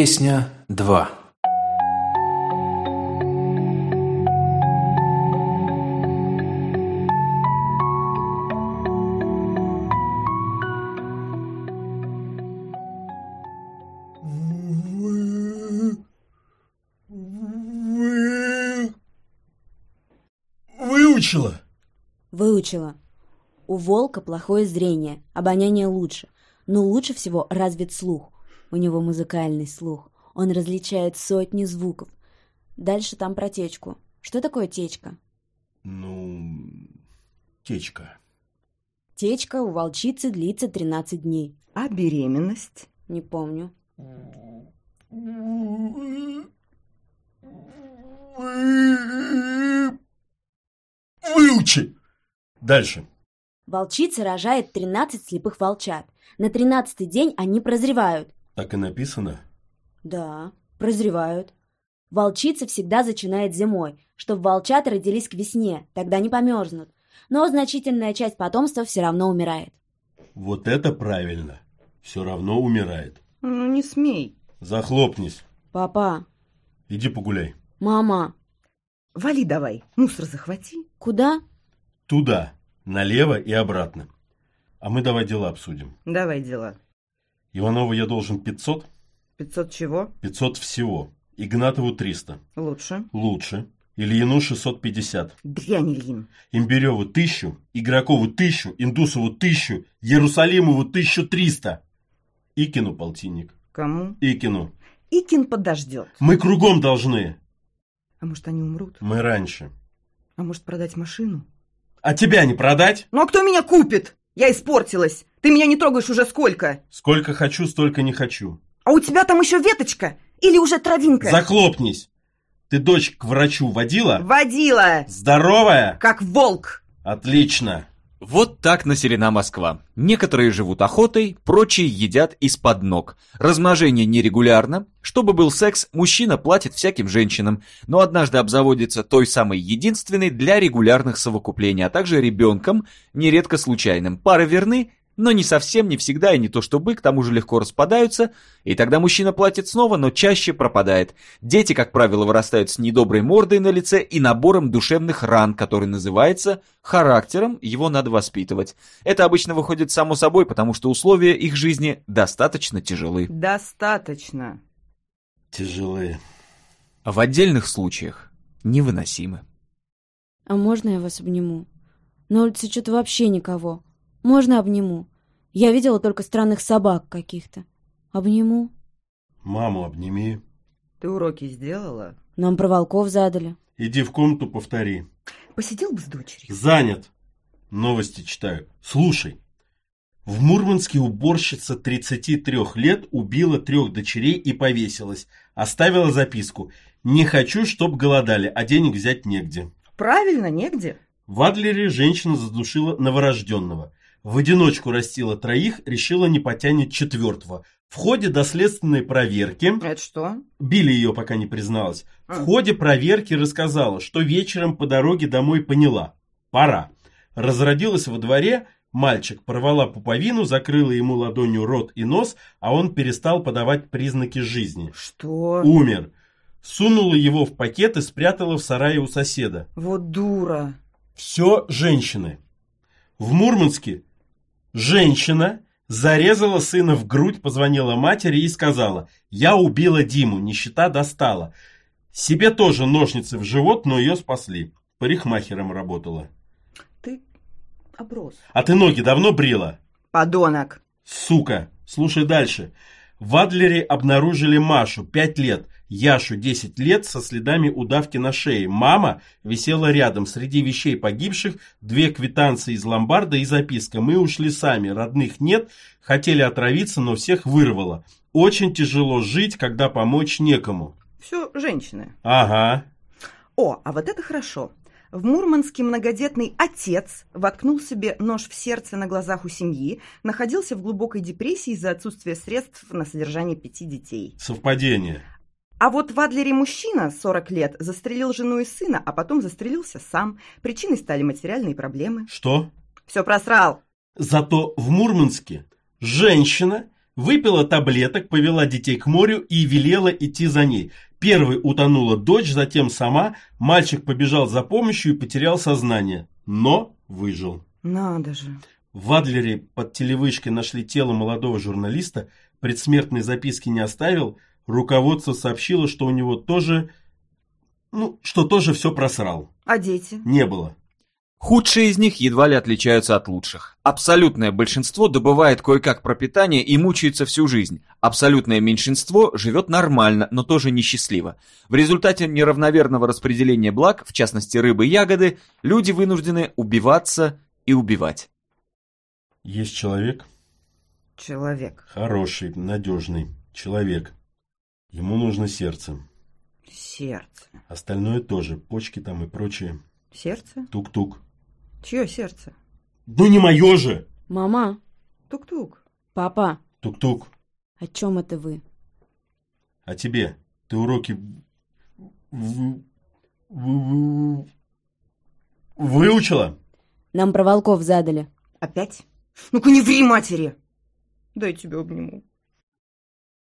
Песня 2 Вы... Выучила? Выучила. У волка плохое зрение, обоняние лучше. Но лучше всего развит слух. У него музыкальный слух. Он различает сотни звуков. Дальше там про течку. Что такое течка? Ну, течка. Течка у волчицы длится 13 дней. А беременность? Не помню. Вы... Выучи! Дальше. Волчица рожает 13 слепых волчат. На 13 день они прозревают. Так и написано? Да, прозревают. Волчица всегда зачинает зимой, чтобы волчата родились к весне, тогда не померзнут. Но значительная часть потомства все равно умирает. Вот это правильно. Все равно умирает. Ну, не смей. Захлопнись. Папа, Иди погуляй. мама, Вали давай, мусор захвати. куда? Туда, налево и обратно. А мы давай дела обсудим. Давай дела. Иванову я должен 500, 500 чего? 500 всего. Игнатову 300. Лучше. Лучше. Ильину 650. Дрянь, Ильин. Имбиреву 1000, Игрокову 1000, Индусову 1000, Иерусалимову 1300. Икину полтинник. Кому? Икину. Икин подождет. Мы кругом должны. А может, они умрут? Мы раньше. А может, продать машину? А тебя не продать? Ну, а кто меня купит? Я испортилась. Ты меня не трогаешь уже сколько? Сколько хочу, столько не хочу. А у тебя там еще веточка? Или уже травинка? Захлопнись. Ты дочь к врачу водила? Водила! Здоровая? Как волк! Отлично. Вот так населена Москва. Некоторые живут охотой, прочие едят из-под ног. Размножение нерегулярно. Чтобы был секс, мужчина платит всяким женщинам, но однажды обзаводится той самой единственной для регулярных совокуплений, а также ребенком, нередко случайным. Пары верны, но не совсем, не всегда и не то чтобы, к тому же легко распадаются, и тогда мужчина платит снова, но чаще пропадает. Дети, как правило, вырастают с недоброй мордой на лице и набором душевных ран, который называется характером, его надо воспитывать. Это обычно выходит само собой, потому что условия их жизни достаточно тяжелы. Достаточно. Тяжелые. А в отдельных случаях невыносимы. А можно я вас обниму? На улице что-то вообще никого. Можно обниму? Я видела только странных собак каких-то. Обниму? Маму обними. Ты уроки сделала? Нам про волков задали. Иди в комнату, повтори. Посидел бы с дочерью. Занят. Новости читаю. Слушай. В Мурманске уборщица 33 лет убила трех дочерей и повесилась. Оставила записку. Не хочу, чтоб голодали, а денег взять негде. Правильно, негде. В Адлере женщина задушила новорожденного. В одиночку растила троих, решила не потянет четвертого. В ходе доследственной проверки, Это что? били ее, пока не призналась, в А. ходе проверки рассказала, что вечером по дороге домой поняла. Пора. Разродилась во дворе, мальчик порвала пуповину, закрыла ему ладонью рот и нос, а он перестал подавать признаки жизни. Что? Умер. Сунула его в пакет и спрятала в сарае у соседа. Вот дура. Все женщины. В Мурманске женщина зарезала сына в грудь, позвонила матери и сказала, я убила Диму, нищета достала. Себе тоже ножницы в живот, но ее спасли. Парикмахером работала. Ты оброс. А ты ноги давно брила? Подонок. Сука, слушай дальше. В Адлере обнаружили Машу, 5 лет, Яшу, 10 лет, со следами удавки на шее. Мама висела рядом. Среди вещей погибших две квитанции из ломбарда и записка. Мы ушли сами, родных нет, хотели отравиться, но всех вырвало. Очень тяжело жить, когда помочь некому. Все женщины. Ага. О, а вот это хорошо. В Мурманске многодетный отец воткнул себе нож в сердце на глазах у семьи, находился в глубокой депрессии из-за отсутствия средств на содержание пяти детей. Совпадение. А вот в Адлере мужчина, 40 лет, застрелил жену и сына, а потом застрелился сам. Причиной стали материальные проблемы. Что? Все просрал. Зато в Мурманске женщина Выпила таблеток, повела детей к морю и велела идти за ней. Первой утонула дочь, затем сама. Мальчик побежал за помощью и потерял сознание, но выжил. Надо же. В Адлере под телевышкой нашли тело молодого журналиста, предсмертной записки не оставил, руководство сообщило, что у него тоже, ну, что тоже все просрал. А дети? Не было. Худшие из них едва ли отличаются от лучших. Абсолютное большинство добывает кое-как пропитание и мучается всю жизнь. Абсолютное меньшинство живет нормально, но тоже несчастливо. В результате неравномерного распределения благ, в частности рыбы и ягоды, люди вынуждены убиваться и убивать. Есть человек, Человек. хороший, надежный человек. Ему нужно сердце. Сердце. Остальное тоже, почки там и прочее. Сердце? Тук-тук. Чье сердце? Ну не мое же! Мама, Тук-тук. папа, Тук-тук. о чем это вы? А тебе? Ты уроки выучила? Нам про волков задали. Опять? Ну-ка не ври матери! Дай тебя обниму.